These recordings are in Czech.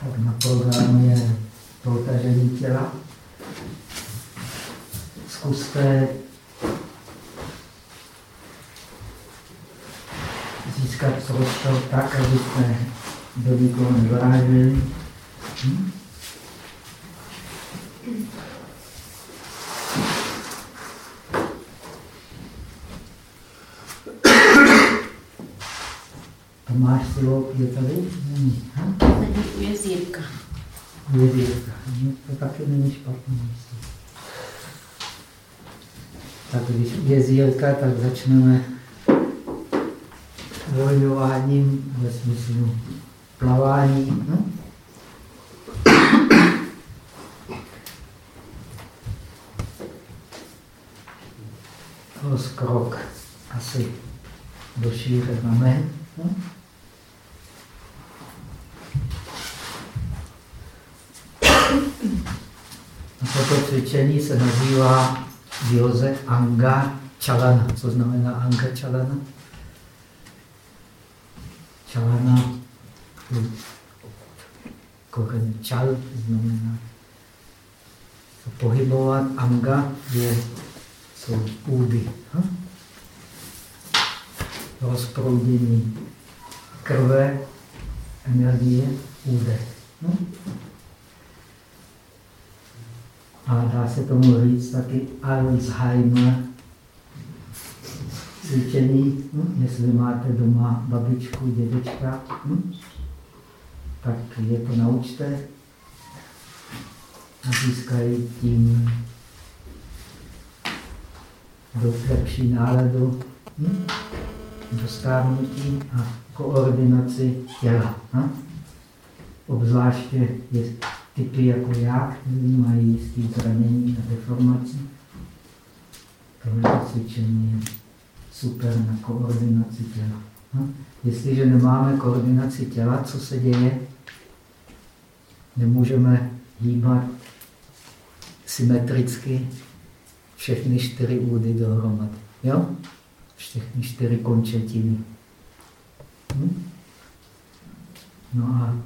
tak na programu je protažení těla. Zkuste získat prostor tak, abyste do nikoho nedoráželi. Hm? Tomáš Silop je tady? Není. Hm? Tady u jezírka. U jezírka. No, to taky není špatné místo. Tak když u jezírka, tak začneme uvolňováním ve smyslu plavání. Hm? Rozkrok asi do šíře máme. Hm? A toto cvičení se nazývá Joze Anga Chalana. Co znamená Anga Chalana? Čalana, kořen čal znamená pohybovat, anga je, jsou údy. Rozproudění krve, energie. Hm? A dá se tomu říct taky Alzheimer cvičení, hm? jestli máte doma babičku, dědečka, hm? tak je to naučte a získají tím do lepší náladu, hm? do stárnutí a koordinaci těla. Hm? Obzvláště je typy jako já, kteří mají jistý zranění a deformaci. Tohle cvičení je super na koordinaci těla. No? Jestliže nemáme koordinaci těla, co se děje? Nemůžeme hýbat symetricky všechny čtyři údy dohromady. Jo? Všechny čtyři končetiny. Hm? No a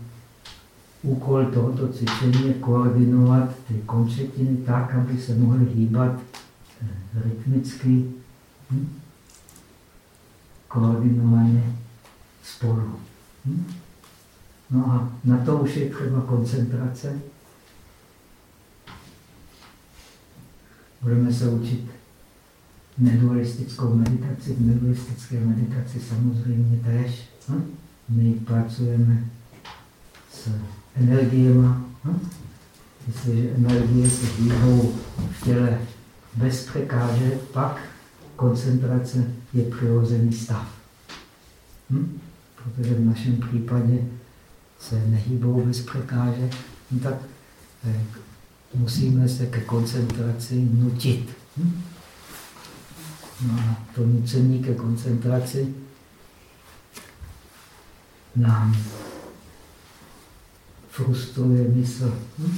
úkol tohoto cvičení je koordinovat ty končetiny tak, aby se mohly hýbat eh, rytmicky. Hm? koordinovaně spolu. Hm? No a na to už je třeba koncentrace. Budeme se učit nedualistickou meditaci. V nedualistické meditaci samozřejmě tež. Hm? My pracujeme s energiemi. Hm? Jestliže energie se hýbou v těle bez překážek, pak koncentrace je přirozený stav. Hm? Protože v našem případě se nehýbou bez překážek, no tak eh, musíme se ke koncentraci nutit. Hm? No a to nucení ke koncentraci nám frustruje mysl. Hm?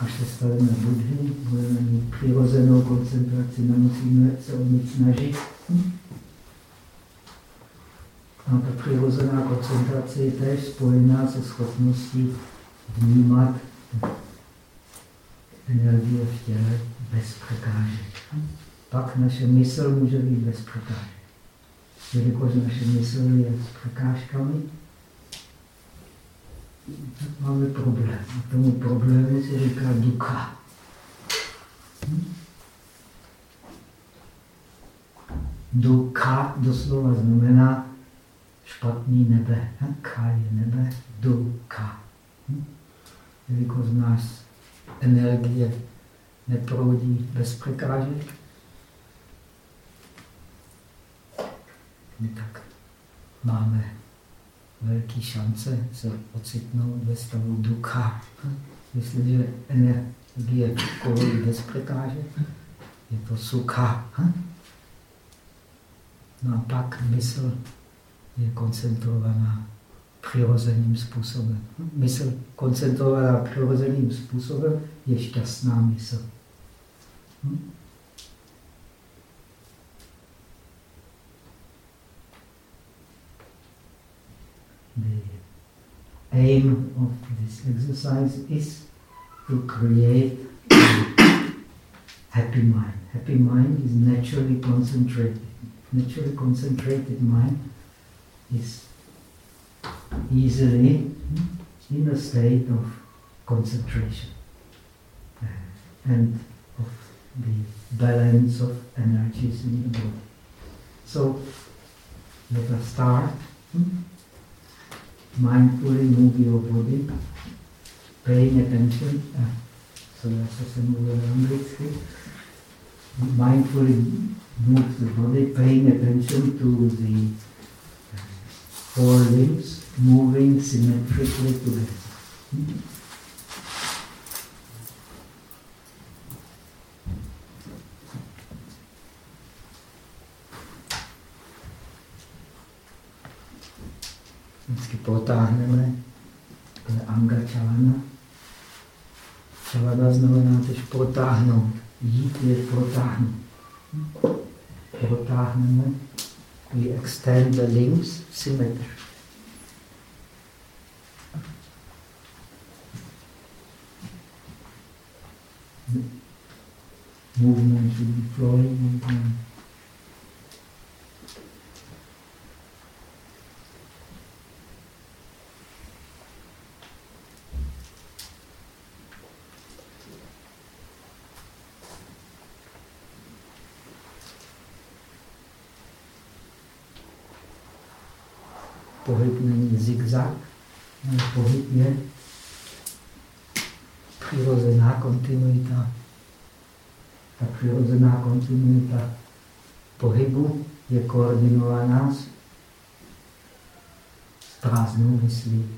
až se staneme budhy, budeme mít přirozenou koncentraci, nemusíme se o nic snažit. A ta přirozená koncentrace je též spojená se schopností vnímat energie v těle bez překážek. Pak naše mysl může být bez překážek. Jelikož naše mysl je s překážkami, máme problém. A tomu problému se říká ducha. Hm? Ducha doslova znamená špatný nebe. Ka je nebe. Hm? Jelikož nás energie neproudí bez překážek, tak máme velké šance se ocitnout ve stavu ducha. Jestliže energie kolojí bez překážek, je to sucha. No a pak mysl je koncentrovaná přirozeným způsobem. Mysl koncentrovaná přirozeným způsobem je šťastná mysl. The aim of this exercise is to create a happy mind. Happy mind is naturally concentrated. Naturally concentrated mind is easily in a state of concentration uh, and of the balance of energies in the body. So let us start. Hmm? Mindfully move your body, paying attention. Uh, so that's a anglicky. Mindfully move the body, paying attention to the uh, four limbs moving symmetrically together. Vždycky protáhneme, to je anga čalana. Znamená tež protáhnout. Jít je protáhnout. Protáhneme. We extend the limbs symmetry. Movement should be flowing movement. Pohyb není zigzag, ale pohyb je přirozená kontinuita. Ta přirozená kontinuita pohybu je koordinovaná s prázdnou myslí.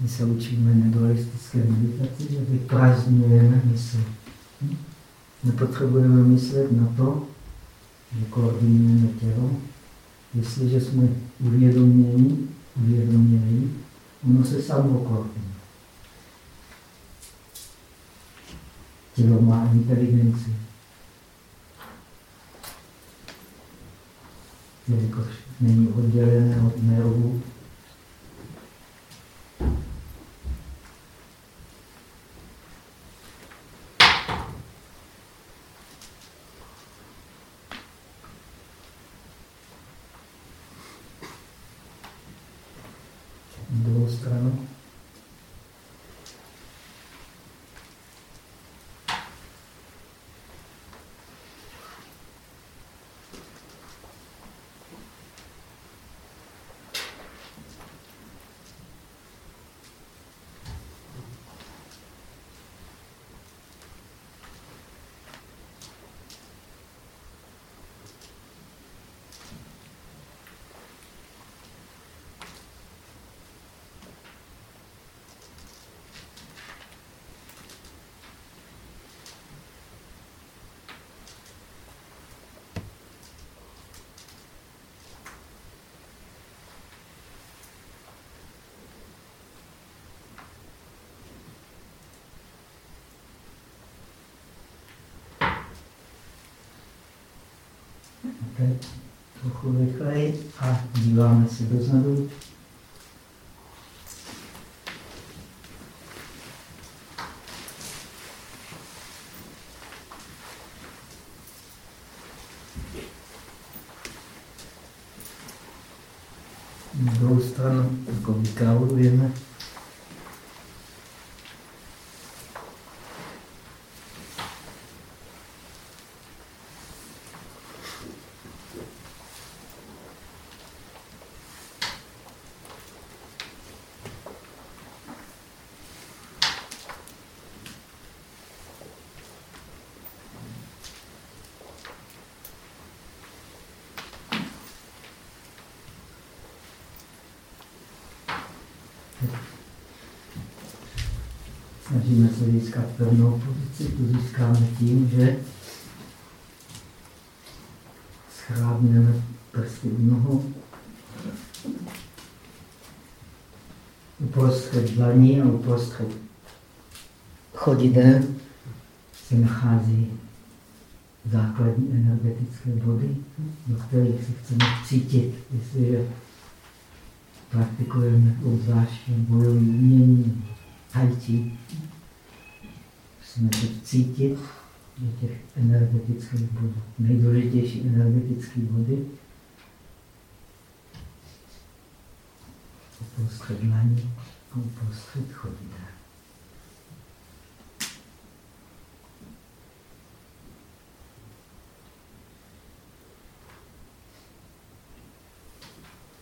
My se učíme nedualistické meditaci, že vyprázdňujeme mysl. Hm? Nepotřebujeme myslet na to, že koordinujeme tělo. Jestliže jsme uvědomění, uvědomění, ono se samo koordinuje. Tělo má inteligenci. Jelikož není oddělené od nervů, Teď trochu rychleji a díváme se dozadu. Na druhou stranu jako vykrálujeme. Snažíme se získat pevnou pozici, tu získáme tím, že schrábneme prsty v nohu, uprostřed dlaní a uprostřed chodidel se nachází základní energetické body, do kterých se chceme cítit. Jestliže praktikujeme obzvláště bojové umění, tai se cítit do těch energetických bodů. Nejdůležitější energetické body uprostřed dlaní a uprostřed chodidel.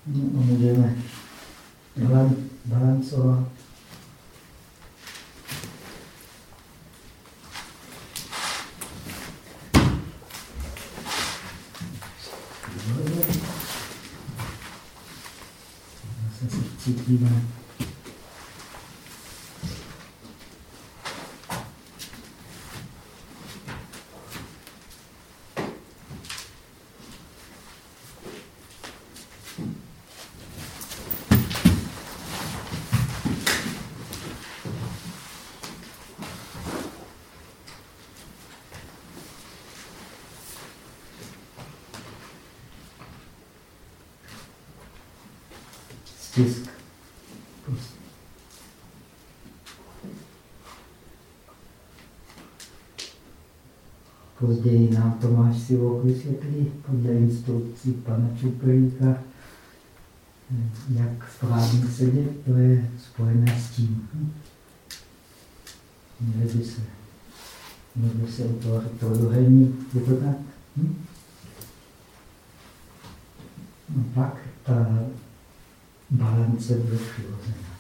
No, můžeme balancovat. Zase se cítíme. stisk. Později nám Tomáš Sivok vysvětlí podle instrukcí pana Čupelíka, jak správně sedět, to je spojené s tím. Měli by se, měli by se utvořit trojuhelník, je to tak? Hm? No pak ta balance bude přirozená.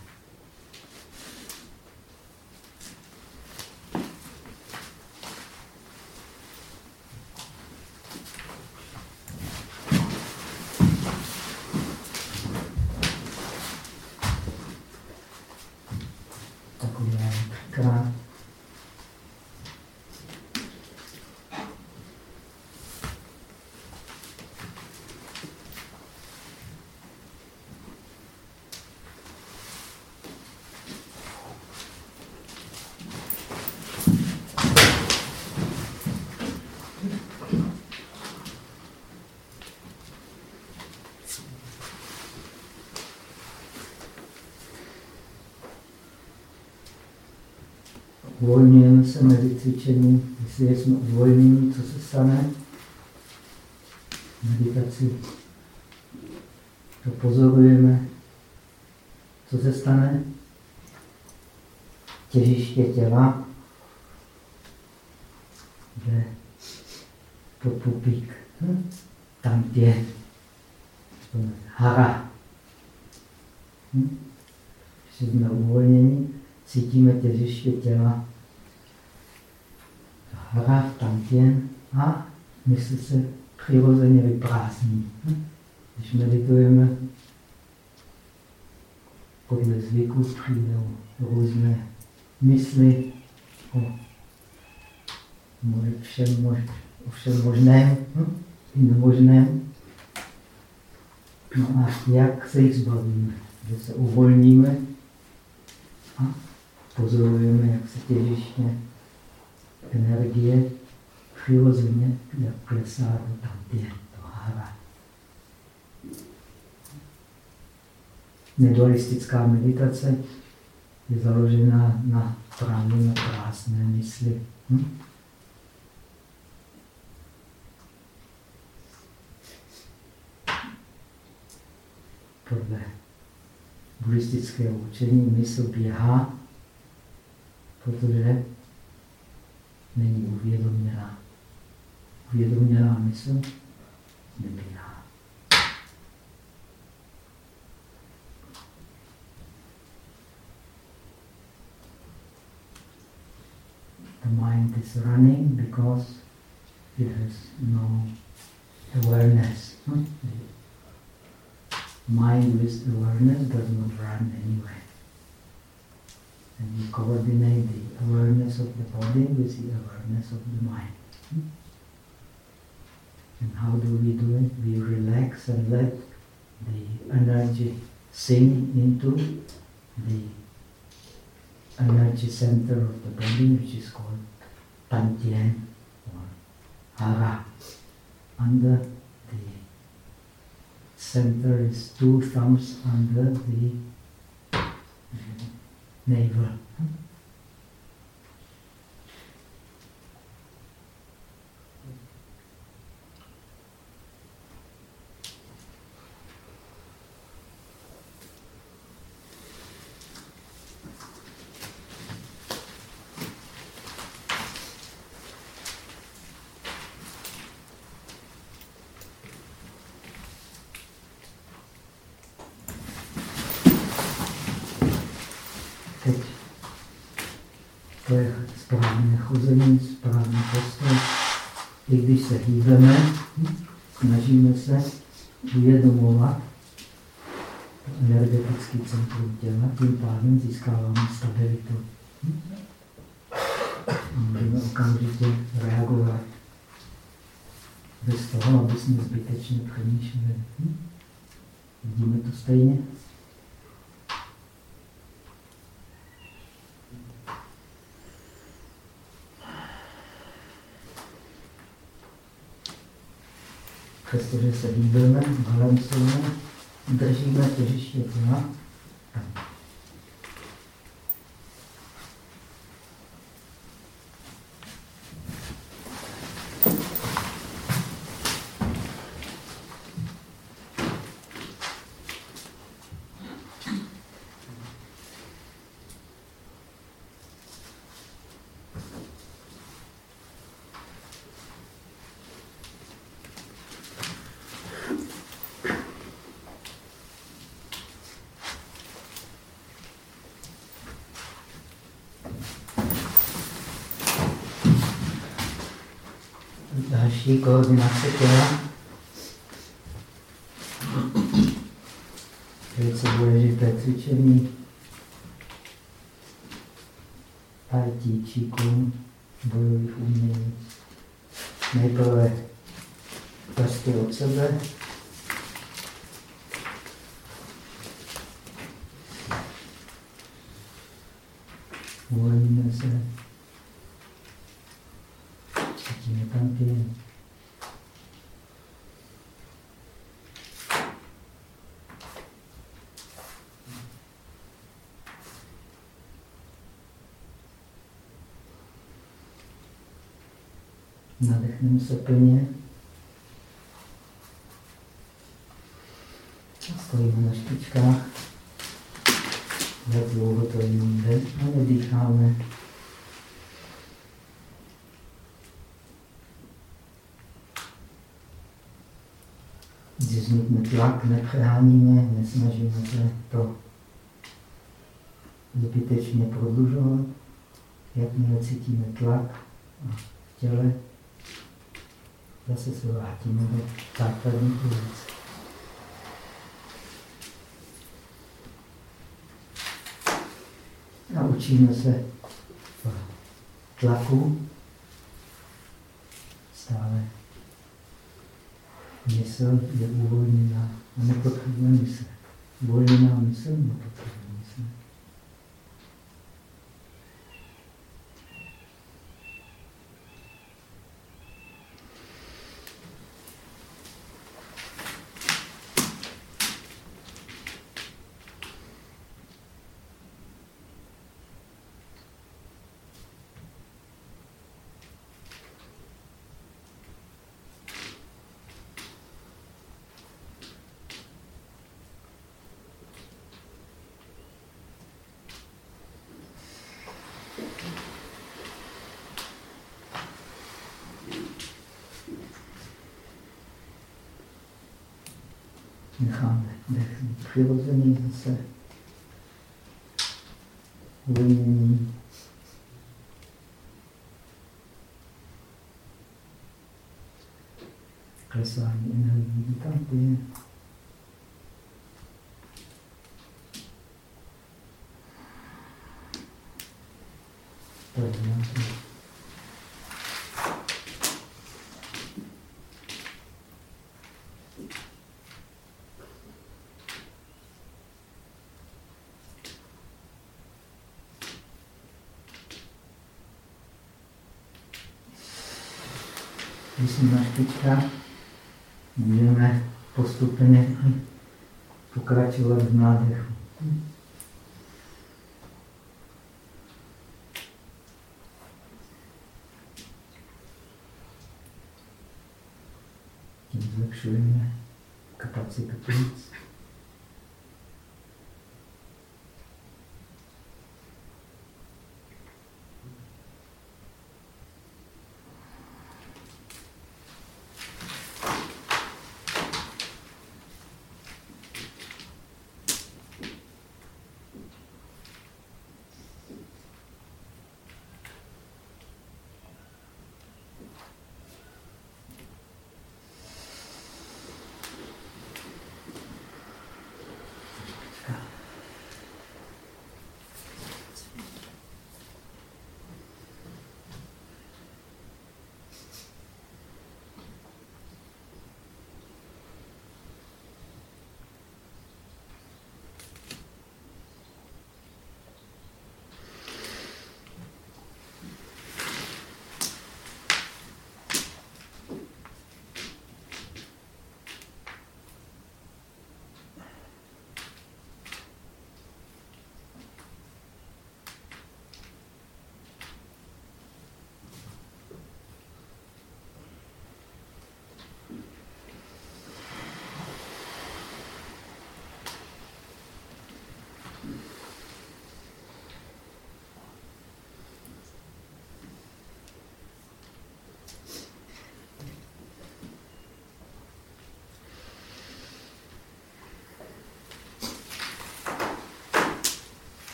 Se mezi. Jestli jsme uvolnění, co se stane? Meditaci. To pozorujeme. Co se stane? Těžiště těla jde pod pupík. Hm? Tam je hara. Hm? Když jsme uvolnění, cítíme těžiště těla. Hra tam těn a mysl se přirozeně vyprázdní. Když meditujeme, podle zvyku přijdou různé mysli o všem, mož, o všem možném hm? i nemožném. No a jak se jich zbavíme? Že se uvolníme a pozorujeme, jak se těžiště energie přirozeně klesá do tamtě, do hara. Nedualistická meditace je založena na právě na krásné mysli. Hm? Podle buddhistického učení mysl běhá protože není mysl nebíhá. The mind is running because it has no awareness. Hmm? Mind with awareness does not run anywhere. And you coordinate the awareness of the body with the awareness of the mind. And how do we do it? We relax and let the energy sink into the energy center of the body, which is called Tantien or hara. Under the center is two thumbs under the navel. To je správné chození, správný postoj. I když se hýbeme, snažíme se uvědomovat energetický centrum těla, tím pádem získáváme stabilitu. Můžeme okamžitě reagovat bez toho, aby jsme zbytečně přemýšleli. Vidíme to stejně? Přestože se hýbeme, balancujeme, držíme těžiště těla. Další koordinace těla. Velice důležité cvičení. Partí číků, bojových umění. Nejprve prsty od sebe. Uvolníme se. Cítíme tam pěn. Nadechneme se plně. Stojíme na špičkách. Jak dlouho to jde a nedýcháme. Vznikne tlak, nepřeháníme, nesnažíme se to zbytečně prodlužovat. Jakmile cítíme tlak v těle, zase se vrátíme do základní pozice. Naučíme se v tlaku stále mysl je uvolněná a nepotřebuje mysl. Uvolněná mysl nepotřebuje mysl. necháme dech přirozený zase uvolnění. Klesání energií tam je. To když jsme na špičkách, můžeme postupně pokračovat v nádechu. Tím zlepšujeme kapacitu plíc.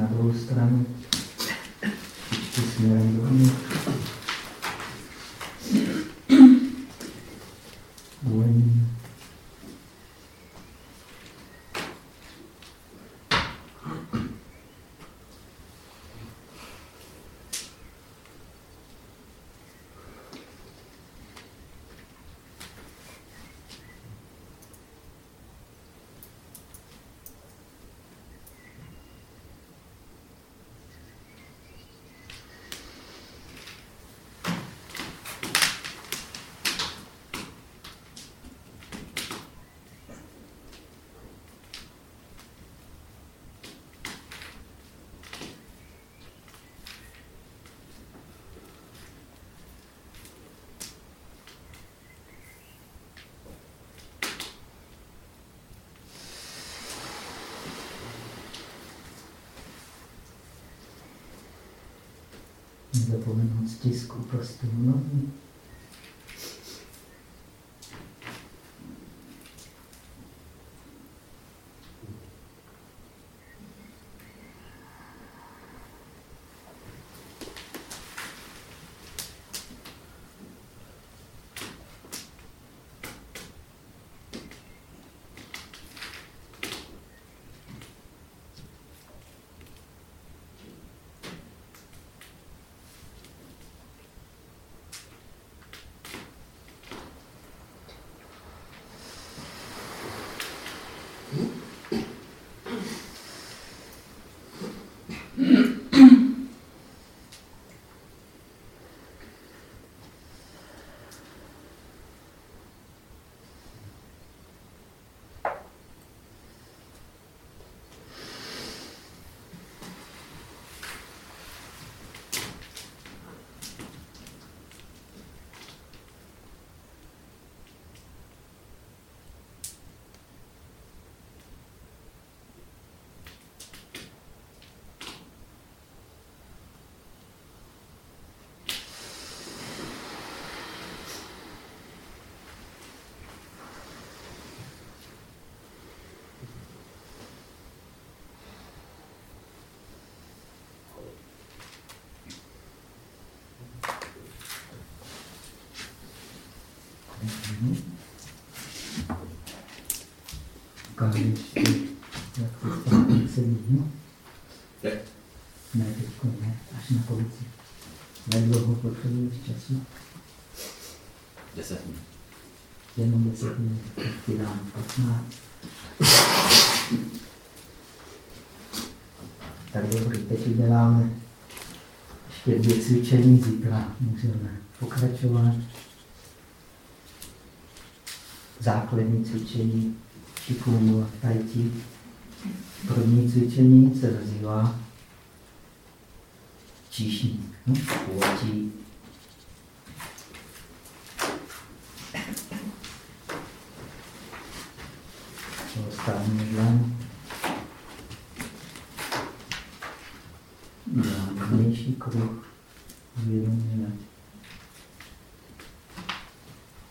Na druhou stranu. Ještě směrem dovnitř. Nezapomenout stisku prstů nohy. Ještě, jak Hm? Jak dlouho potřebuješ času? Deset minut. Jenom deset minut, tak ti dám 15. Tak dobrý, teď uděláme ještě dvě cvičení, zítra můžeme pokračovat. Základní cvičení Shikumu a Tai. První cvičení se nazývá číšník, no, původí. Dostáváme dlan. Vnější kruh. Uvědomíme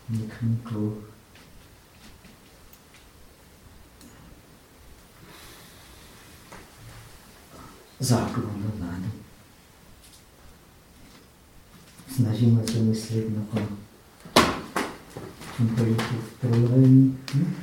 vnitřní kruh. Záklon do zádu. Snažíme se myslet na tom čímkoliv projevení. Hm?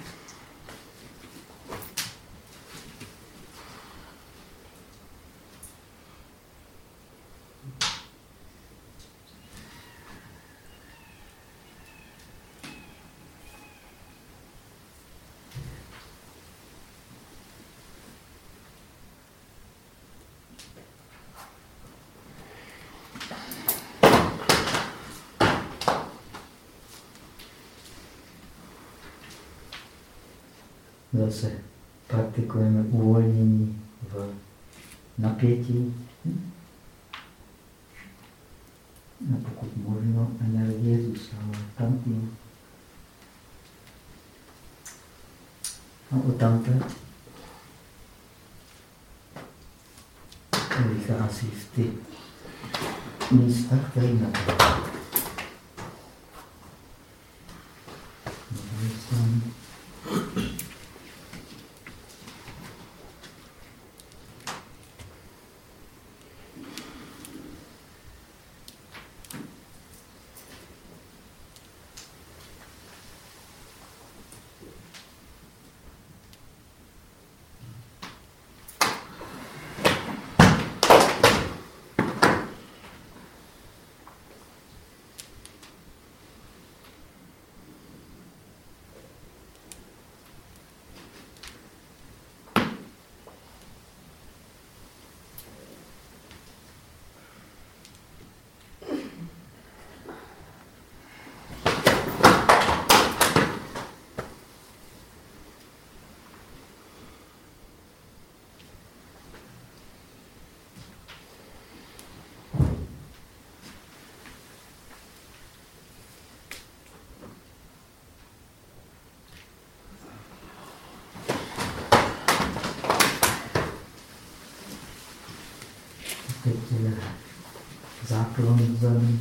Zase praktikujeme uvolnění v napětí. A pokud možno, energie zůstává tam. A o tamte vychází v ty místa, které napadá. Teď záklon vzadu.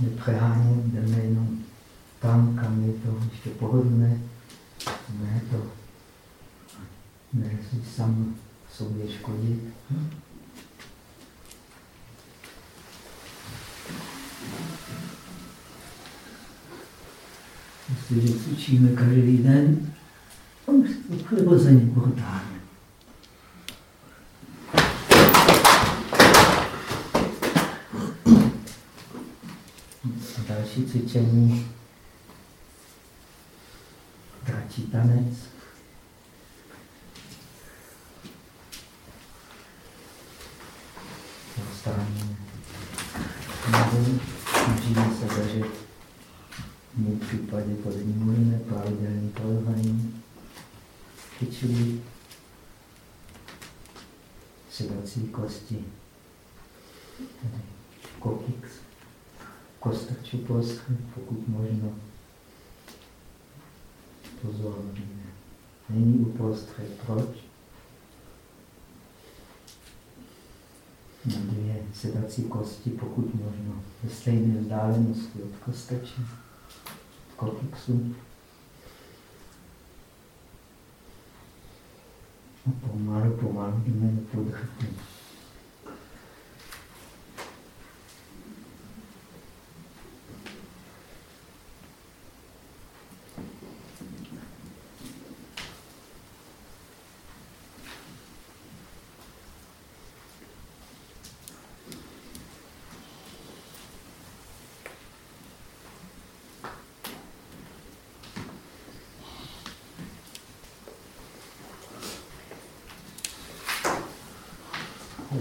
nepřeháním, jdeme jenom tam, kam je to ještě pohodlné. Ne to, ne si sám sobě škodit. Hm? Jestliže cvičíme každý den, už to přirozeně pohodláme. další cvičení. Dračí tanec. Dostaneme nohu, snažíme se držet v případě muliny, pravidelný kyčlí, sedací kosti. Tady kostrču prostřed, pokud možno. Pozor, není uprostřed. Proč? Na dvě sedací kosti, pokud možno, ve stejné vzdálenosti od kostečí, kokixu. A pomalu, pomalu jdeme do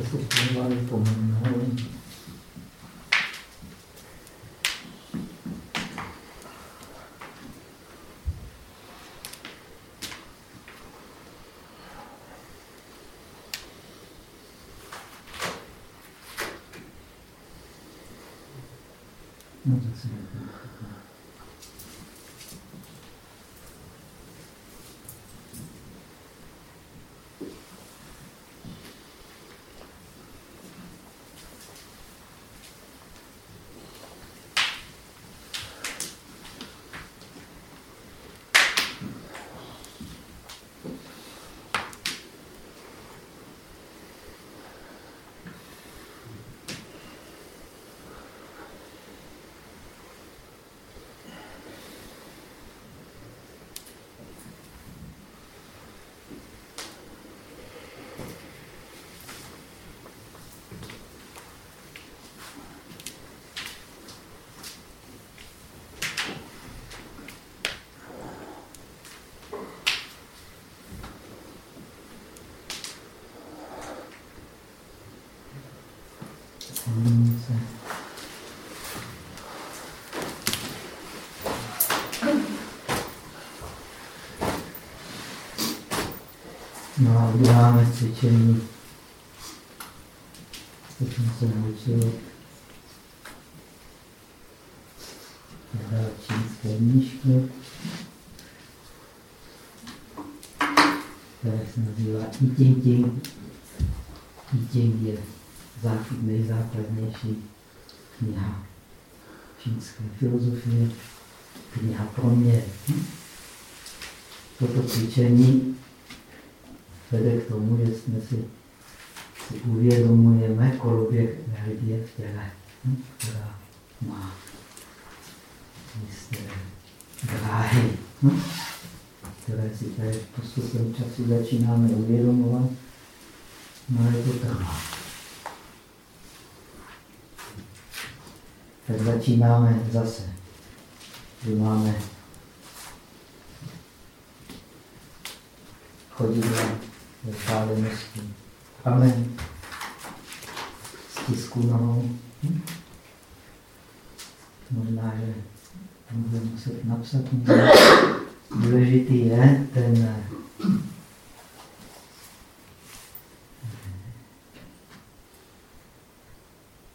podhrtí. No tak se Silnice. No a uděláme cvičení. Teď jsem se naučil čínské nížky, které se nazývá Ting. Iting je nejzákladnější kniha čínské filozofie, kniha pro mě. Toto cvičení vede k tomu, že jsme si, si uvědomujeme koloběh energie v těle, která má jisté dráhy, které si tady postupem času začínáme uvědomovat, no ale to trvá. tak začínáme zase. Kdy máme chodidla vzdálenosti. Amen. Stisku nohou. Hm? Možná, že budeme muset napsat. Důležitý je ten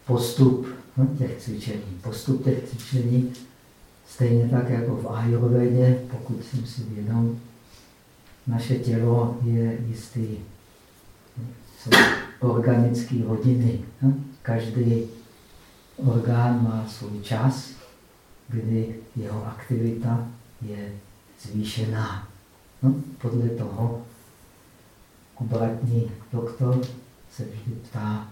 postup no, těch cvičení, postup těch cvičení, stejně tak jako v ayurvedě, pokud jsem si vědom, naše tělo je jistý, jsou organické hodiny. No? Každý orgán má svůj čas, kdy jeho aktivita je zvýšená. No, podle toho obratní doktor se vždy ptá,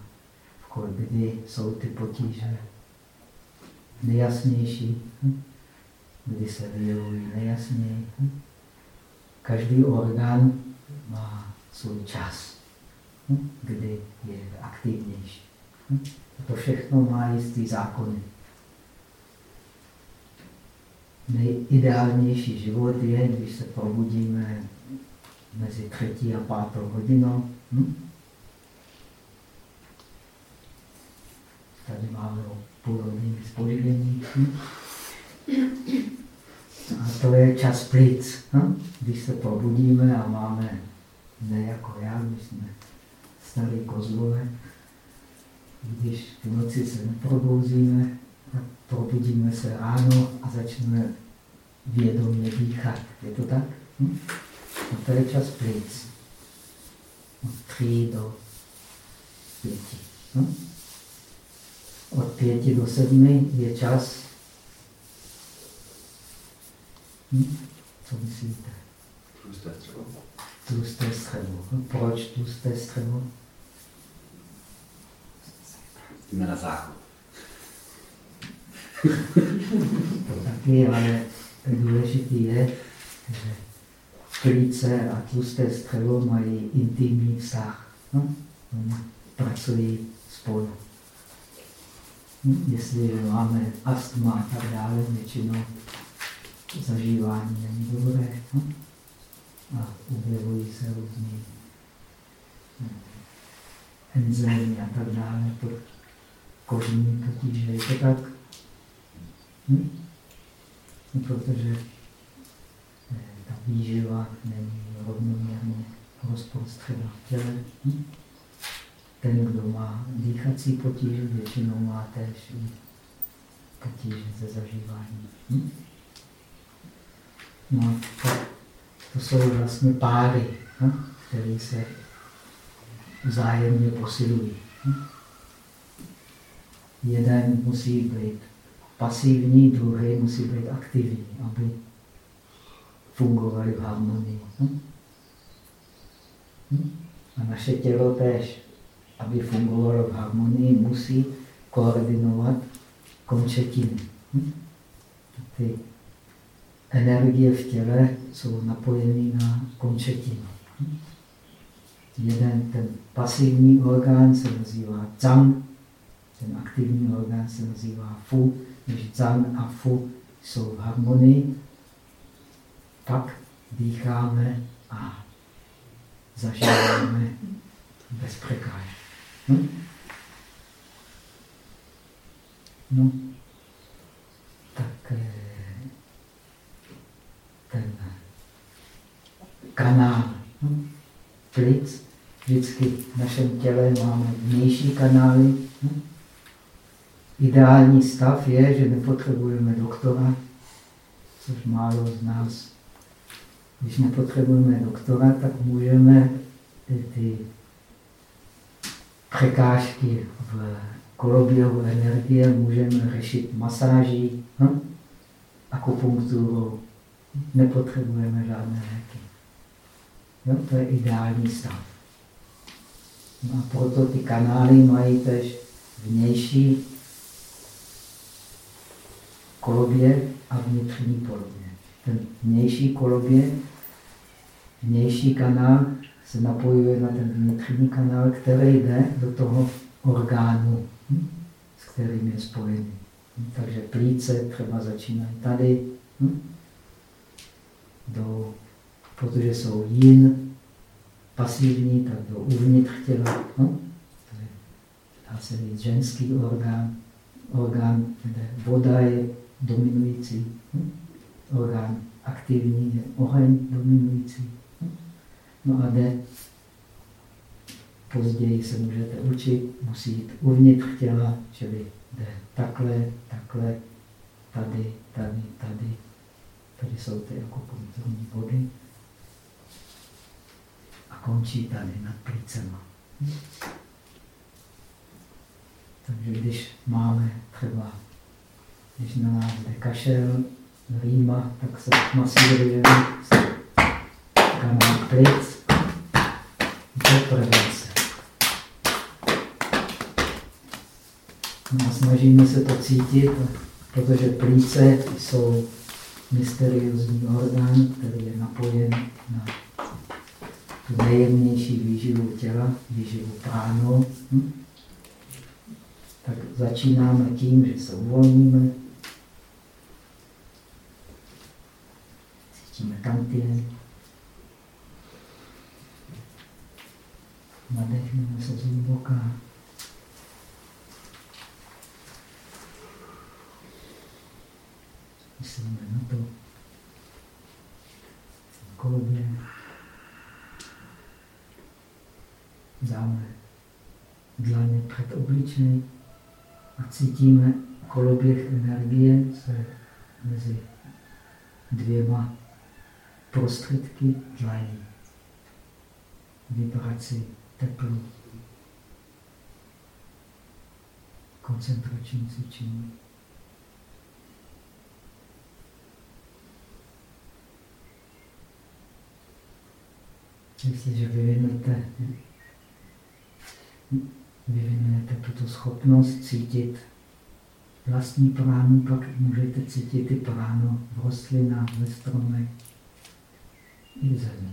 kdy jsou ty potíže nejasnější, hm? kdy se vyjevují nejasněji. Hm? Každý orgán má svůj čas, hm? kdy je aktivnější. To všechno má jistý zákony. Nejideálnější život je, když se probudíme mezi třetí a pátou hodinou. Tady máme o půl hodiny spoždění. A to je čas plic. Hm? Když se probudíme a máme, ne jako já, my jsme starý kozlové. Když v noci se neprobouzíme, probudíme se ráno a začneme vědomě dýchat. Je to tak? Hm? A to je čas plic. Od tři do pěti. Hm? Od pěti do sedmi je čas. Hm? Co myslíte? Tlusté střevo. Tlusté střevo. Proč tlusté střevo? Jdeme na záchod. to taky, ale důležitý je, že plíce a tlusté střevo mají intimní vztah. No? Oni pracují spolu. Hm? Jestli máme astma a tak dále, většinou zažívání není dobré. Hm? A objevují se různé hm, enzymy a tak dále, to kožní potíže. Je to tak? Hm? No, protože eh, ta výživa není rovnoměrně rozprostřena v těle. Hm? Ten, kdo má dýchací potíže, většinou má též potíže ze zažívání. Hm? No, tak to jsou vlastně páry, hm? které se vzájemně posilují. Hm? Jeden musí být pasivní, druhý musí být aktivní, aby fungovali v harmonii. Hm? A naše tělo tež, aby fungovalo v harmonii, musí koordinovat končetiny. Hm? Ty energie v těle jsou napojeny na končetinu. Hm? Jeden ten pasivní orgán se nazývá zang, ten aktivní orgán se nazývá fu, když zan a fu jsou v harmonii, pak dýcháme a zažíváme bez překážek. Hm? No, tak eh, ten kanál plic, vždycky v našem těle máme vnější kanály, hm? Ideální stav je, že nepotřebujeme doktora, což málo z nás. Když nepotřebujeme doktora, tak můžeme ty překážky v koloběhu energie můžeme řešit masáží, hm? akupunkturou. Nepotřebujeme žádné léky. Jo? To je ideální stav. No a proto ty kanály mají tež vnější kolobě a vnitřní kolobě. Ten vnější kolobě, vnější kanál se napojuje na ten vnitřní kanál, který jde do toho orgánu, hm, s kterým je spojený. Hm, takže plíce třeba začínají tady, hm, do, protože jsou jin, pasivní, tak do uvnitř těla. No? Dá se říct ženský orgán, orgán, kde voda je dominující. Hm? Orgán aktivní je oheň dominující. Hm? No a jde, později se můžete učit, musí jít uvnitř těla, čili jde takhle, takhle, tady, tady, tady. Tady jsou ty akupunkturní body. A končí tady nad plícema. Takže když máme třeba když na nás jde kašel, rýma, tak se masírujeme kanál plic. Je prevence. No a snažíme se to cítit, protože plíce jsou mysteriózní orgán, který je napojen na nejjemnější výživu těla, výživu pránu. Hm? Tak začínáme tím, že se uvolníme, cítíme kantin, nadechneme se zhluboka, myslíme na to, kolobě, dáme dlaně před obličej a cítíme koloběh energie se mezi dvěma prostředky dlaní. Vibraci teplu. Koncentrační cvičení. Jestliže vyvinete, vyvinete tuto schopnost cítit vlastní pránu, pak můžete cítit i pránu v rostlinách, ve stromech i v zemi.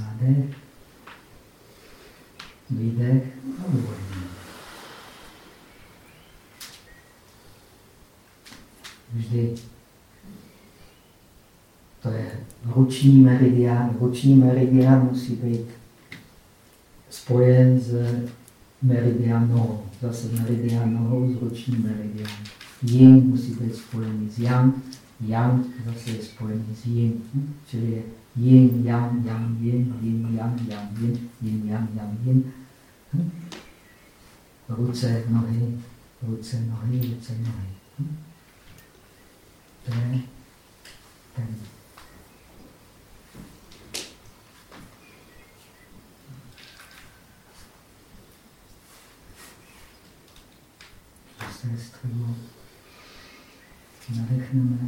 Nádech, výdech a uvolnění. Vždy to je ruční meridián. Ruční meridián musí být spojen s meridián nohou. Zase meridián nohou s ručním meridiánem. Yin musí být spojený s yang. Yang zase je spojený s yin. Čili je yin, yang, yang, yin, yin, yang, yang, yin, yin, yang, yang, yin. Ruce, nohy, ruce, nohy, ruce, nohy. To je ten středu nadechneme.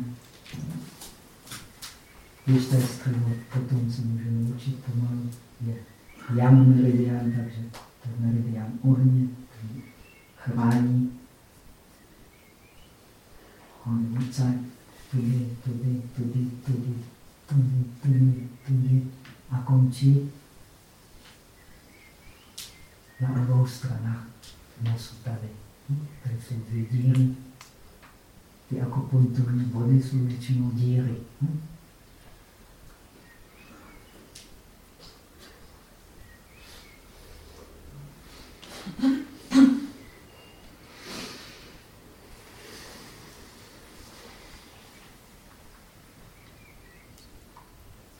Když středu, potom se můžeme učit pomalu. Je yang meridian, takže to meridian ohně, který chrání. On více tudy, tudy, tudy, tudy, tudy, tudy, tudy a končí na obou stranách nosu tady. Dvě díry. Ty akupunkturní body jsou většinou díry.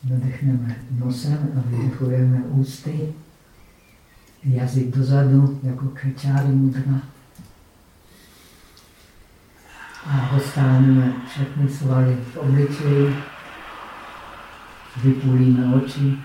Nadechneme nosem a vydechujeme ústy, jazyk dozadu jako křečáry mudra. A roztáhneme všechny svaly v obličeji, vypůlíme oči.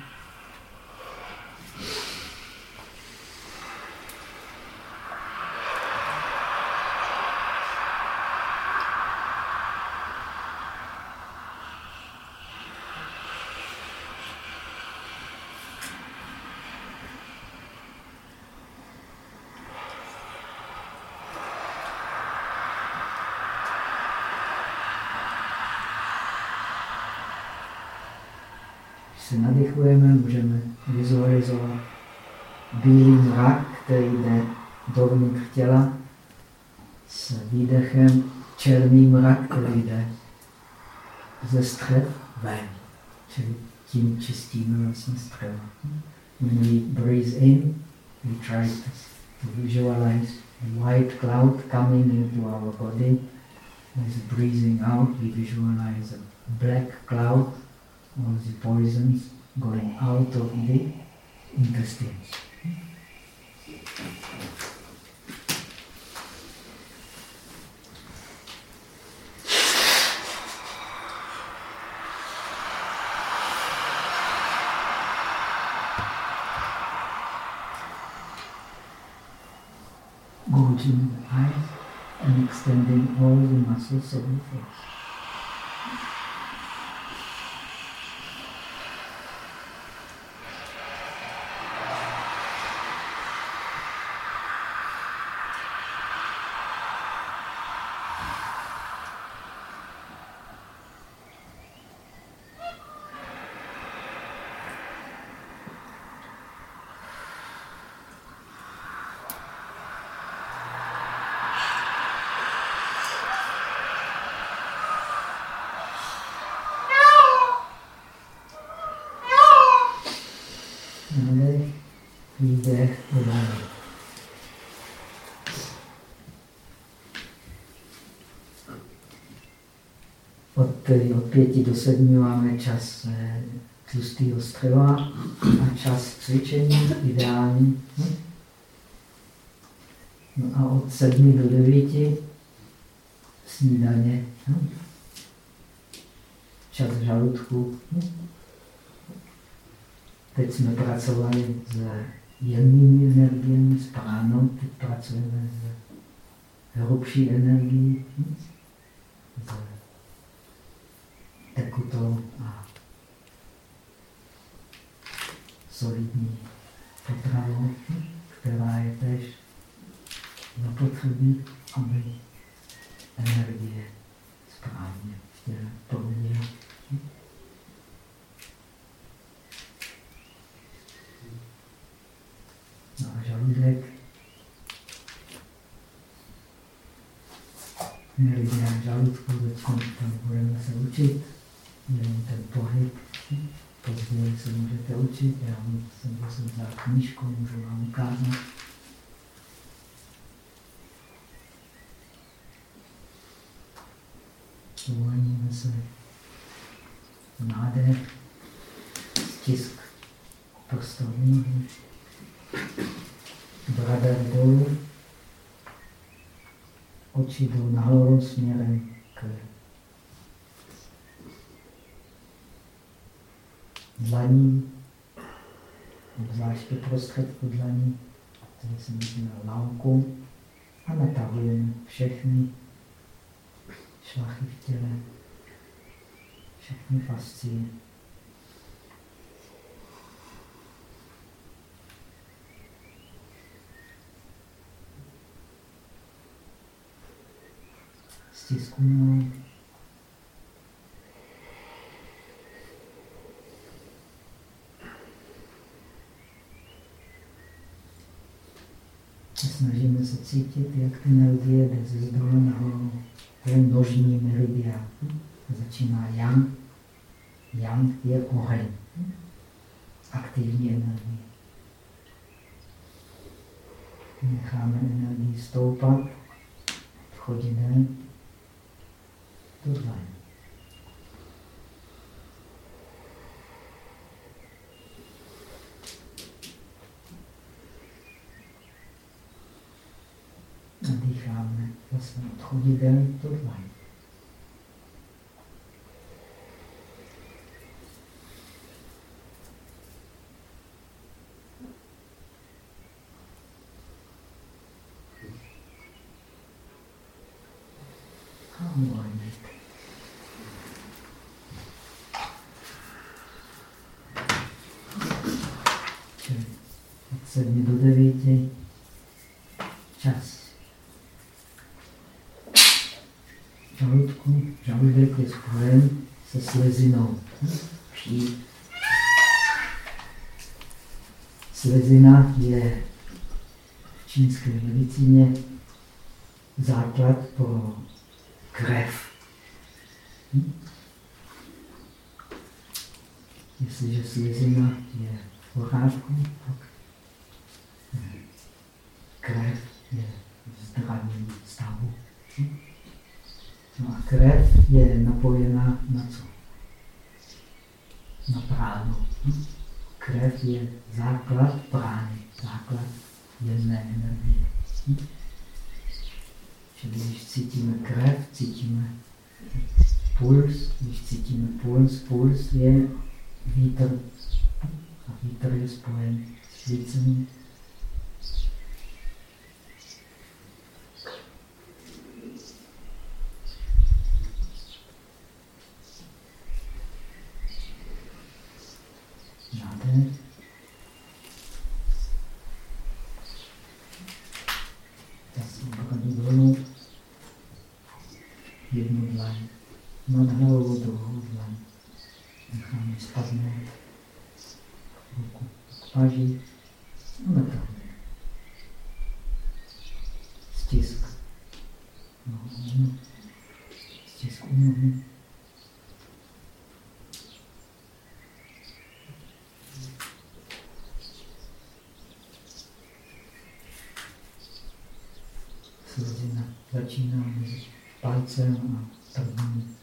Jde ze střed ven. Čili tím čistíme vlastně. When we breathe in, we try to visualize a white cloud coming into our body. As breathing out, we visualize a black cloud all the poisons going out of the intestines. Gorging the eyes and extending all the muscles of the face. Od, od pěti do sedmi máme čas eh, tlustého střeva a čas cvičení, ideální. Hm? No a od sedmi do devíti snídaně. Hm? Čas žaludku. Hm? Teď jsme pracovali s jemnými energiemi, s pránou, teď pracujeme s hrubší energií, hm? s tekutou a solidní potravou, hm? která je tež zapotřebí, aby energie správně v těle proudila. No a žaludek energie žaludku, teď tam budeme se učit, jenom ten pohyb. Později se můžete učit, já jsem musím dát knížku, můžu vám ukázat. Uvolníme se. Nádech, stisk prostorní, brada dolů, oči jdou nahoru směrem k dlaní, obzvláště prostředku dlaní, tady se na lamku a natahujeme všechny šlachy v těle, všechny fascie. Stiskujeme snažíme se cítit, jak energie jde ze zdola nahoru. To je nožní meridian. Začíná yang. Yang je oheň. Aktivní energie. Necháme energii stoupat, vchodíme do dlaně. Nadýcháme zase od chodidel do dlaň. Od sedmi do devíti čas. žaludku. Žaludek je spojen se slezinou. Slezina je v čínské medicíně základ pro krev. Jestliže slezina je v pořádku, tak krev je v zdravém stavu. No a krev je napojená na co? Na pránu. Krev je základ prány, základ jedné energie. Čili když cítíme krev, cítíme puls, když cítíme puls, puls je vítr. A vítr je spojen s vícením. Nádech. Zase bradu dolů. Jednu dlaň. Nad hlavou druhou. A natahujeme. Stisk. Nohu. Stisk u nohy. slezina začíná mezi palcem a první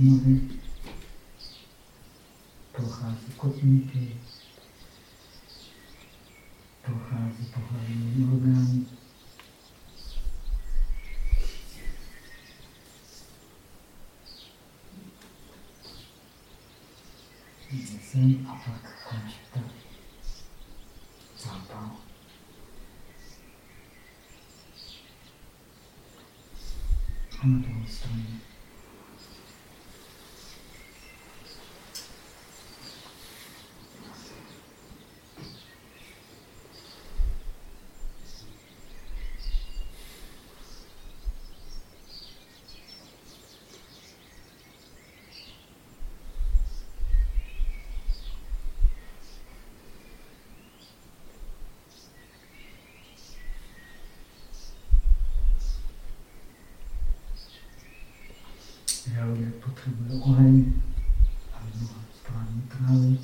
imunity. Prochází kotníky. Prochází pohlavní orgány. Zem a pak končí tady. Zápal. A na druhou stranu. Žaludek potřebuje oheň, aby mohla správně trávit.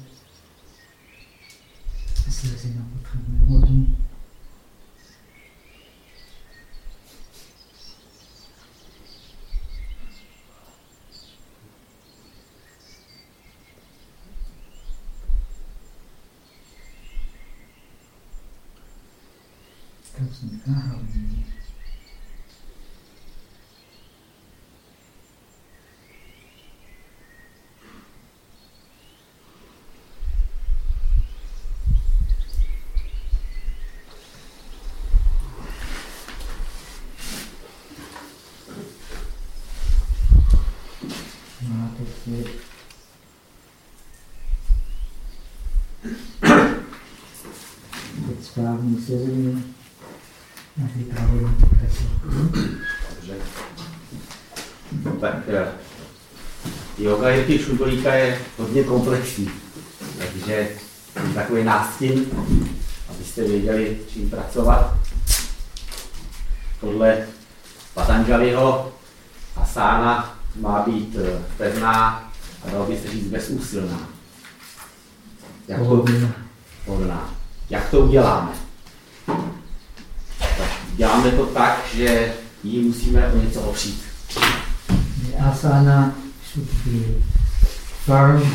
Slezina potřebuje vodu. Tak vzniká harmonie. No a teď je teď správný sezení a vypravujeme pokračovat. Dobře. Tak eh, yoga Jirky Šundolíka je hodně komplexní, takže takový nástin, abyste věděli, čím pracovat. Podle Patanjaliho asána má být eh, pevná a dalo by se říct bezúsilná. Jak to, Pohodlná. pohodlná. Jak to uděláme? Tak děláme to tak, že ji musíme o něco opřít. Asana should be firm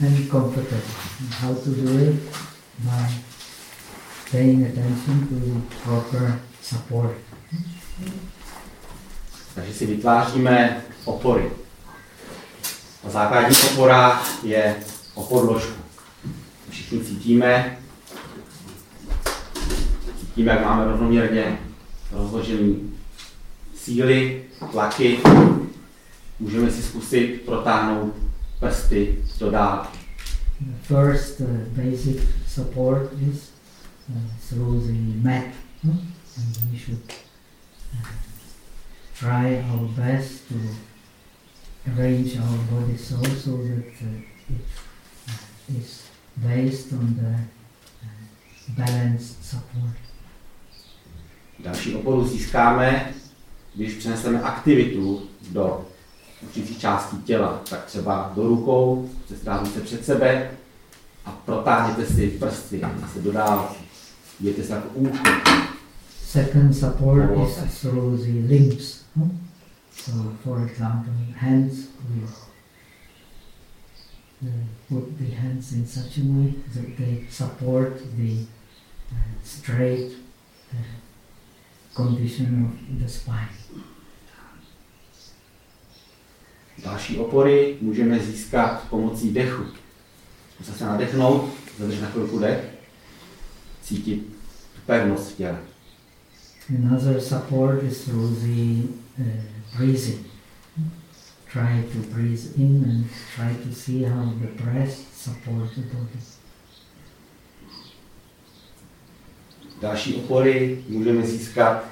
and comfortable. How to do it? By paying attention to the proper support. Takže si vytváříme opory. A základní opora je o podložku. Všichni cítíme, cítíme, jak máme rovnoměrně rozložený síly, tlaky. Můžeme si zkusit protáhnout prsty do dálky. The first uh, basic support is uh, through the mat. hmm? And we should uh, try our best to arrange our body so, so that uh, it uh, is based on the uh, balanced support. Další oporu získáme, když přeneseme aktivitu do určitých částí těla, tak třeba do rukou, se před sebe a protáhněte si prsty zase do dálky. Jděte se jako úchod. Second support is through the limbs. hmm? So, for example, hands, we uh, put the hands in such a way that they support the uh, straight uh, condition of the spine. Další opory můžeme získat pomocí dechu. Zkuste se nadechnout, zadrž na chvilku dech, cítit tu pevnost v těle. Another support is through the uh, breathing. Try to breathe in and try to see how the breath supports the body. Další opory můžeme získat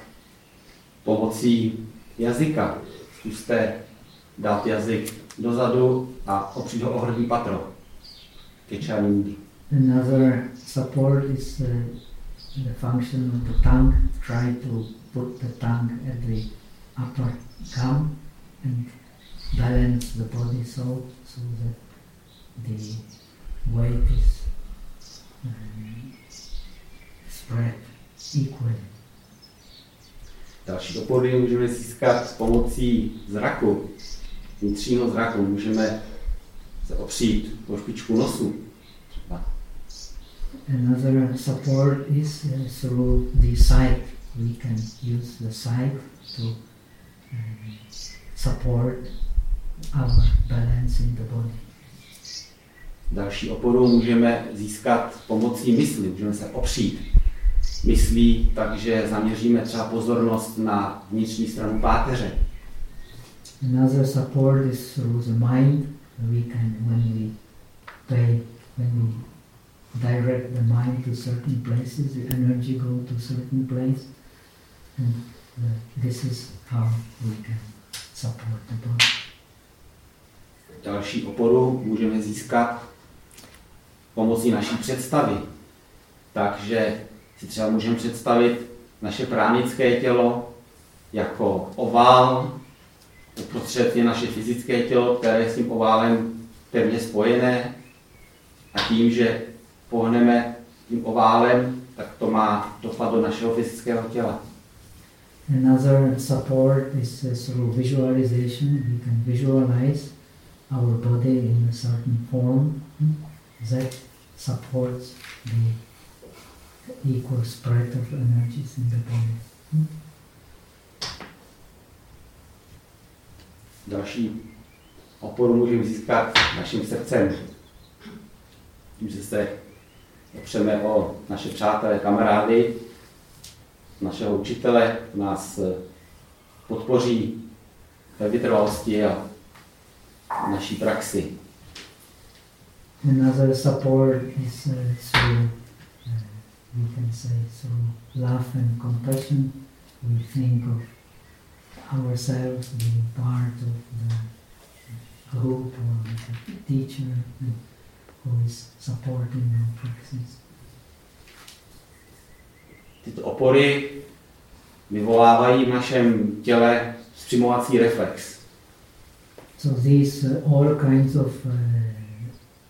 pomocí jazyka. Zkuste dát jazyk dozadu a opřít ho o hrdní patro. Kečaní. Another support is uh, the function of the tongue. Try to put the tongue at the upper gum and balance the body so so that the weight is um, spread equally. Další opory můžeme získat pomocí zraku. vnitřního zraku. Můžeme se opřít po špičku nosu. Another support is uh, through the sight. We can use the sight to um, support our balance in the body. Další oporu můžeme získat pomocí mysli, můžeme se opřít myslí, takže zaměříme třeba pozornost na vnitřní stranu páteře. Another support is through the mind. We can, when we pay, when we direct the mind to certain places, the energy go to certain place, and uh, this is how we can support the body. Další oporu můžeme získat pomocí naší představy. Takže si třeba můžeme představit naše pránické tělo jako ovál, uprostřed je naše fyzické tělo, které je s tím oválem pevně spojené a tím, že pohneme tím oválem, tak to má dopad do našeho fyzického těla. Another support is through visualization. We can visualize our body in a certain form hmm, that supports the equal spread of energies in the body. Hmm. Další oporu můžeme získat naším srdcem. Tím, že se opřeme o naše přátelé, kamarády, našeho učitele, nás eh, podpoří ve vytrvalosti a naší praxi. Another support is uh, through, we can say, through love and compassion. We think of ourselves being part of the group or the teacher who is supporting our practice. Tyto opory vyvolávají v našem těle střimovací reflex. So these uh, all kinds of uh,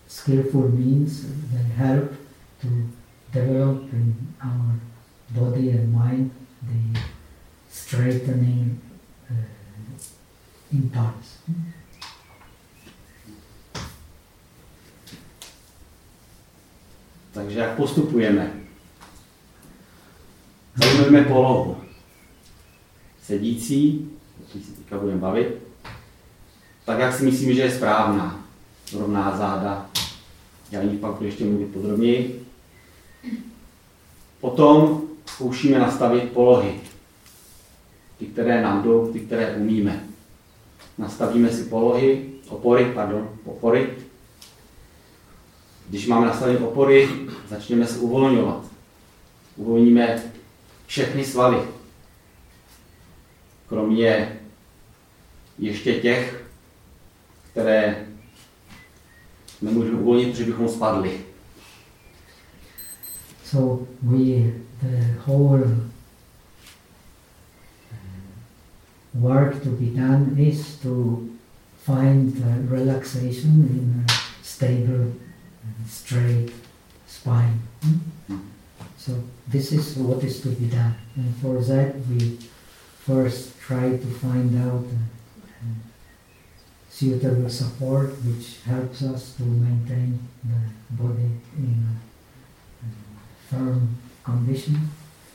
skillful means that help to develop in our body and mind the straightening uh, impulse. Takže jak postupujeme? Zaujmeme polohu. Sedící, o si teďka budeme bavit, tak jak si myslím, že je správná. Rovná záda. Já ní pak budu ještě mluvit podrobněji. Potom zkoušíme nastavit polohy. Ty, které nám jdou, ty, které umíme. Nastavíme si polohy, opory, pardon, opory. Když máme nastavené opory, začneme se uvolňovat. Uvolníme všechny svaly. Kromě ještě těch, které nemůžeme uvolnit, protože bychom spadli. So we, the whole uh, work to be done is to find relaxation in a stable, straight spine. So this is what is to be done. And for that we first try to find out uh, suitable support which helps us to maintain the body in firm condition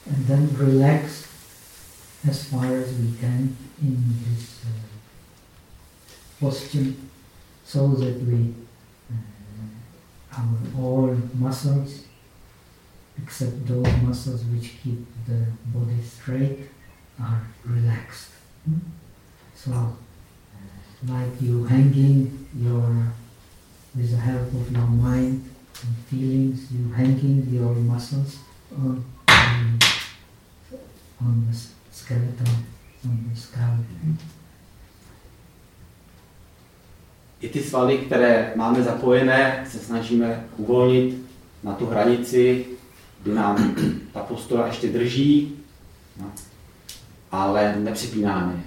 and then relax as far as we can in this uh, posture so that we uh, our all muscles except those muscles which keep the body straight are relaxed. Hmm? So uh, like you hanging your with the help of your mind feelings, you hanging your muscles on the, on the skeleton, on the skull. I ty svaly, které máme zapojené, se snažíme uvolnit na tu hranici, kdy nám ta postura ještě drží, no, ale nepřipínáme je.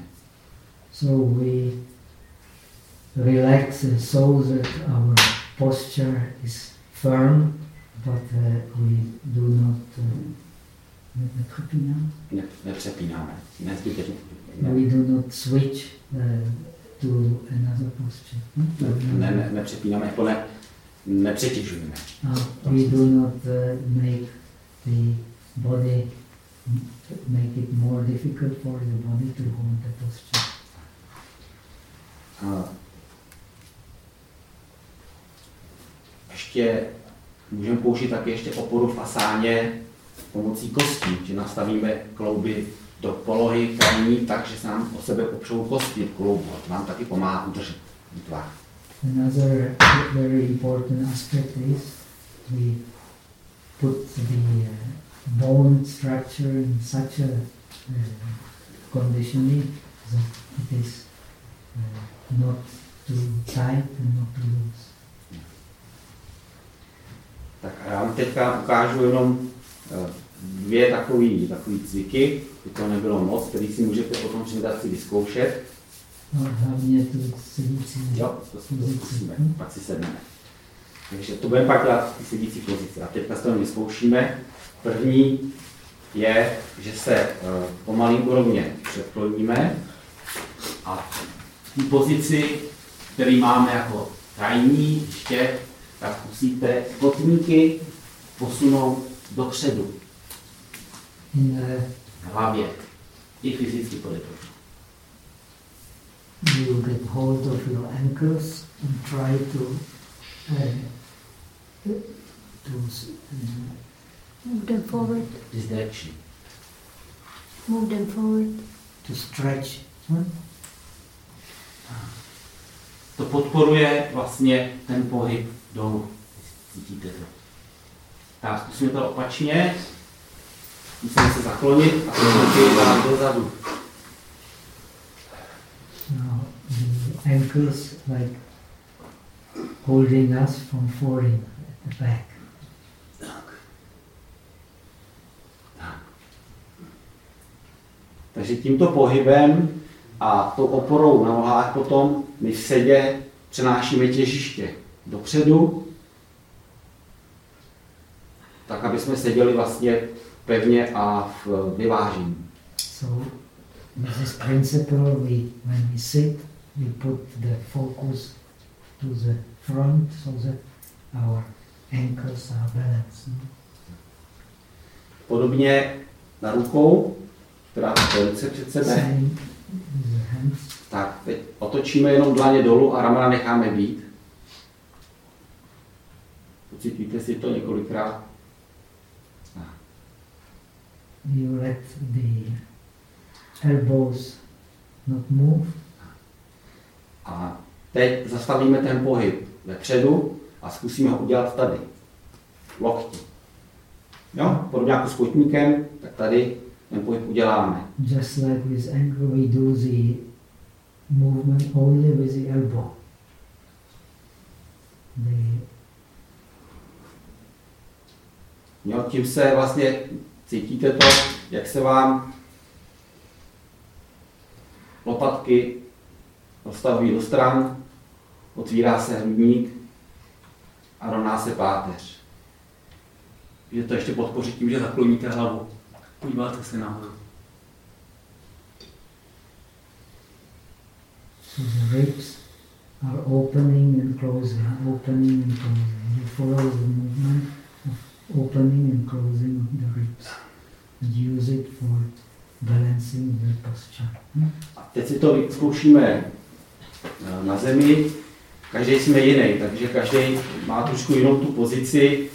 So we relax so that our posture is firm, but uh, we do not uh, nepřepínáme. Ne, nepřepínáme. Nezbytečně. We do not switch the to another posture. Hmm? Ne, ne, nepřepínáme, jako ne, nepřetěžujeme. Uh, we do not uh, make the body, make it more difficult for the body to hold the posture. A ještě můžeme použít taky ještě oporu v asáně pomocí kostí, že nastavíme klouby do polohy krajní tak, že se nám o sebe opřou kosti v kloubu. To nám taky pomáhá udržet tvar. Another very important aspect is we put the uh, bone structure in such a uh, conditioning that it is uh, not too tight and not too loose. Tak a já vám teďka ukážu jenom eh, dvě takové takový cviky, by to nebylo moc, který si můžete potom při meditaci vyzkoušet. No, hlavně tu sedící Jo, to si to zkusíme, pak si sedneme. Takže to budeme pak dělat v té sedící pozici. A teďka to vyzkoušíme. První je, že se uh, pomalým úrovně předkloníme a v té pozici, který máme jako krajní ještě, tak musíte kotníky posunout dopředu v hlavě. I fyzicky dobře. you get hold of your ankles and try to uh, to uh, Move them forward. This direction. Move them forward. to stretch. Huh? To podporuje vlastně ten pohyb dolů. Cítíte to? Tak zkusíme to opačně. Musíme se zaklonit a kotníky dát dozadu. Now the ankles like holding us from falling at the back. Takže tímto pohybem a tou oporou na nohách potom my v sedě přenášíme těžiště dopředu, tak aby jsme seděli vlastně pevně a v vyvážení. So with this principle, we when we sit, we put the focus to the front so that our ankles are balanced. no? Podobně na rukou, která je ruce před sebe, tak teď otočíme jenom dlaně dolů a ramena necháme být. Pocítíte si to několikrát. You let the elbows not move. A teď zastavíme ten pohyb vepředu a zkusíme ho udělat tady. Lokti. Jo? Podobně jako s kotníkem, tak tady ten pohyb uděláme. Just like with ankle, we do the movement only with the elbow. The, Jo? Tím se vlastně cítíte to, jak se vám lopatky roztahují do stran, otvírá se hrudník a rovná se páteř. Že to ještě podpořit tím, že zakloníte hlavu. Podíváte se nahoru. so the ribs are opening and closing, opening and closing. You follow the movement opening and closing of the ribs and use it for balancing the posture. Hmm? A teď si to vyzkoušíme eh, na zemi. Každý jsme jiný, takže každý má trošku jinou tu pozici.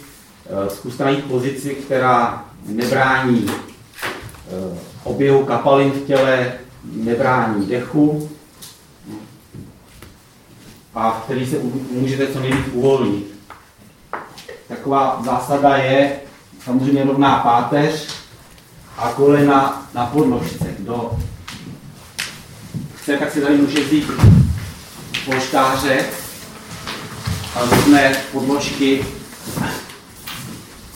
Eh, Zkuste najít pozici, která nebrání eh, oběhu kapalin v těle, nebrání dechu a v který se můžete co nejvíc uvolnit. Taková zásada je samozřejmě rovná páteř a kolena na podnožce. Kdo chce, tak si tady může vzít polštáře a různé podložky,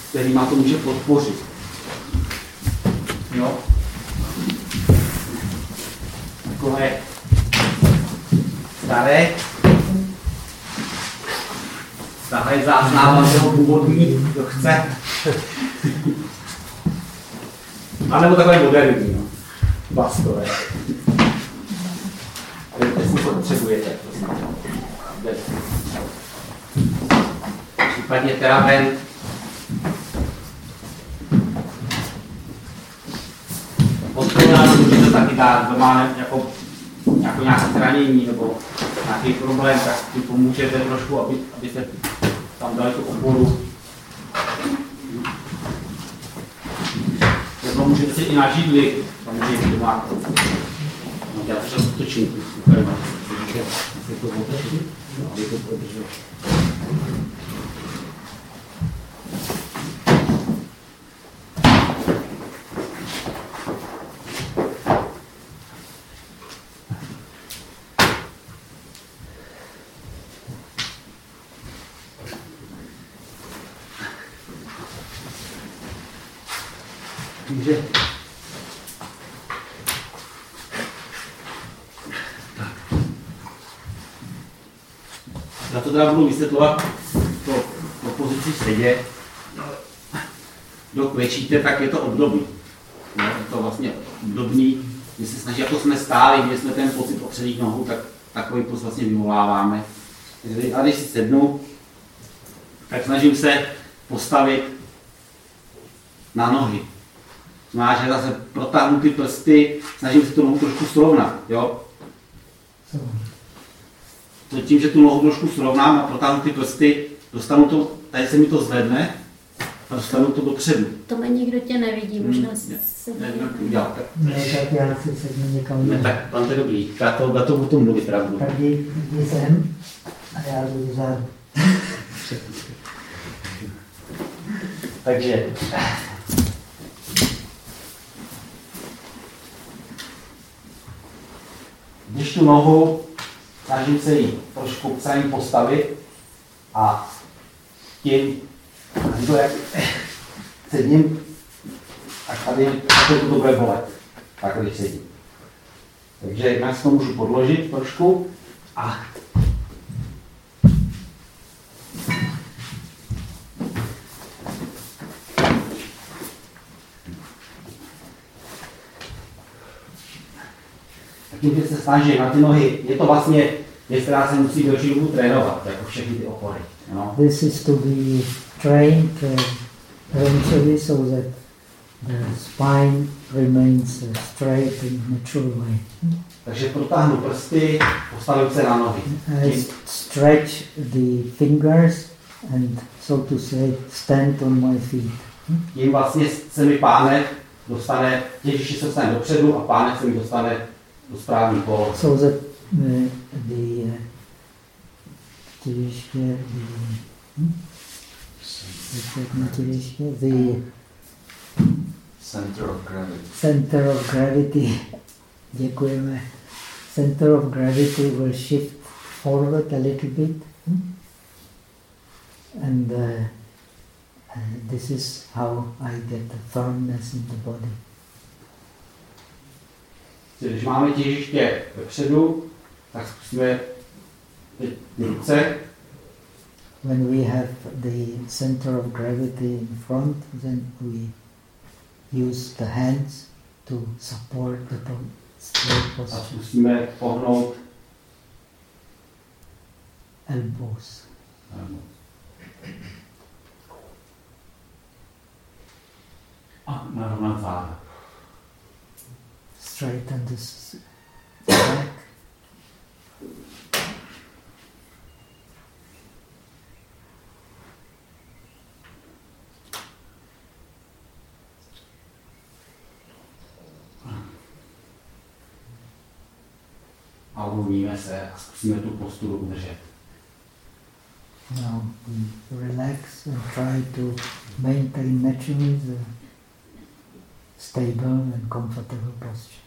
kterýma to může podpořit. Jo? Takové staré, staré záznám toho původní, kdo chce. A nebo takové moderní, no. Bastové. Jestli to potřebujete. Případně teraben. Podporovat můžete taky dát, kdo má jako, jako nějaké zranění nebo nějaký problém, tak si pomůžete trošku, aby, abyste tam dali tu oporu. Nebo můžete si i na židli, samozřejmě, kdo má No, já to čas točím. No, je to otevřít. Takže Já to teda budu vysvětlovat to, v sedě. Kdo kvečíte, tak je to obdobný. No, je to vlastně obdobný. My se snaží, jako jsme stáli, když jsme ten pocit opředních nohou, tak takový pocit vlastně vyvoláváme. A když si sednu, tak snažím se postavit na nohy. Znamená, že zase protáhnu ty prsty, snažím se tu nohu trošku srovnat. Jo? To tím, že tu nohu trošku srovnám a protáhnu ty prsty, dostanu to, tady se mi to zvedne a dostanu to dopředu. To mě nikdo tě nevidí, možná Hmm, se Ne, ne, udělal, tak. Ne, tak já si sednu někam Ne, jinam. tak pan to je dobrý. Já to, já to o tom mluvit budu. Tak jdi, jdi sem a já budu vzadu. Takže když tu nohu snažím se ji trošku psaní postavit a tím, to jak sedím, tak tady to bude bolet, tak když sedím. Takže já si to můžu podložit trošku a že se snaží na ty nohy, je to vlastně věc, která se musí delší dobu trénovat, jako všechny ty opory. No. This is to be trained uh, eventually so that the spine remains uh, straight in natural way. Takže protáhnu prsty, postavím se na nohy. I stretch the fingers and so to say stand on my feet. tím vlastně se mi pánek dostane, těžiště se dostane dopředu a pánek se mi dostane do správný. So that uh, the uh, těžiště, the, hm? Řekni těžiště, the Center of gravity. center of gravity, děkujeme, center of gravity will shift forward a little bit. hm? And uh, uh, this is how I get the firmness in the body. Když máme těžiště vepředu, tak zkusíme teď ruce, When we have the center of gravity in front, then we use the hands to support the straight a posture. zkusíme pohnout Elbows. a narovnat záda. Straighten the s- back. A uvolníme se a zkusíme tu posturu udržet. Now we relax and try to maintain naturally the stable and comfortable posture.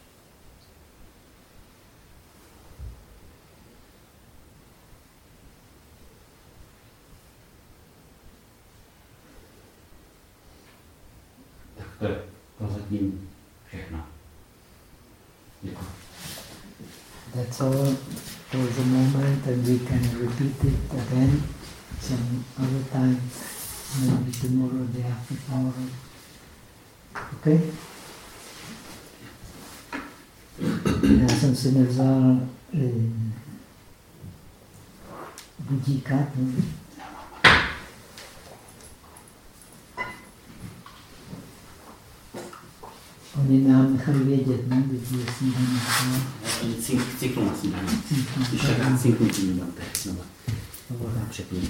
Je prozatím všechno. Děkuji. That's all for the moment, and we can repeat it again some other time, maybe tomorrow, the after tomorrow. Okay? Já jsem si nevzal eh, budíka. Oni nám nechali vědět, ne? Když je snídaní. Cink, cinknu na snídaní. Když tak cinknu tím dáte. Dobrá. Přepnu.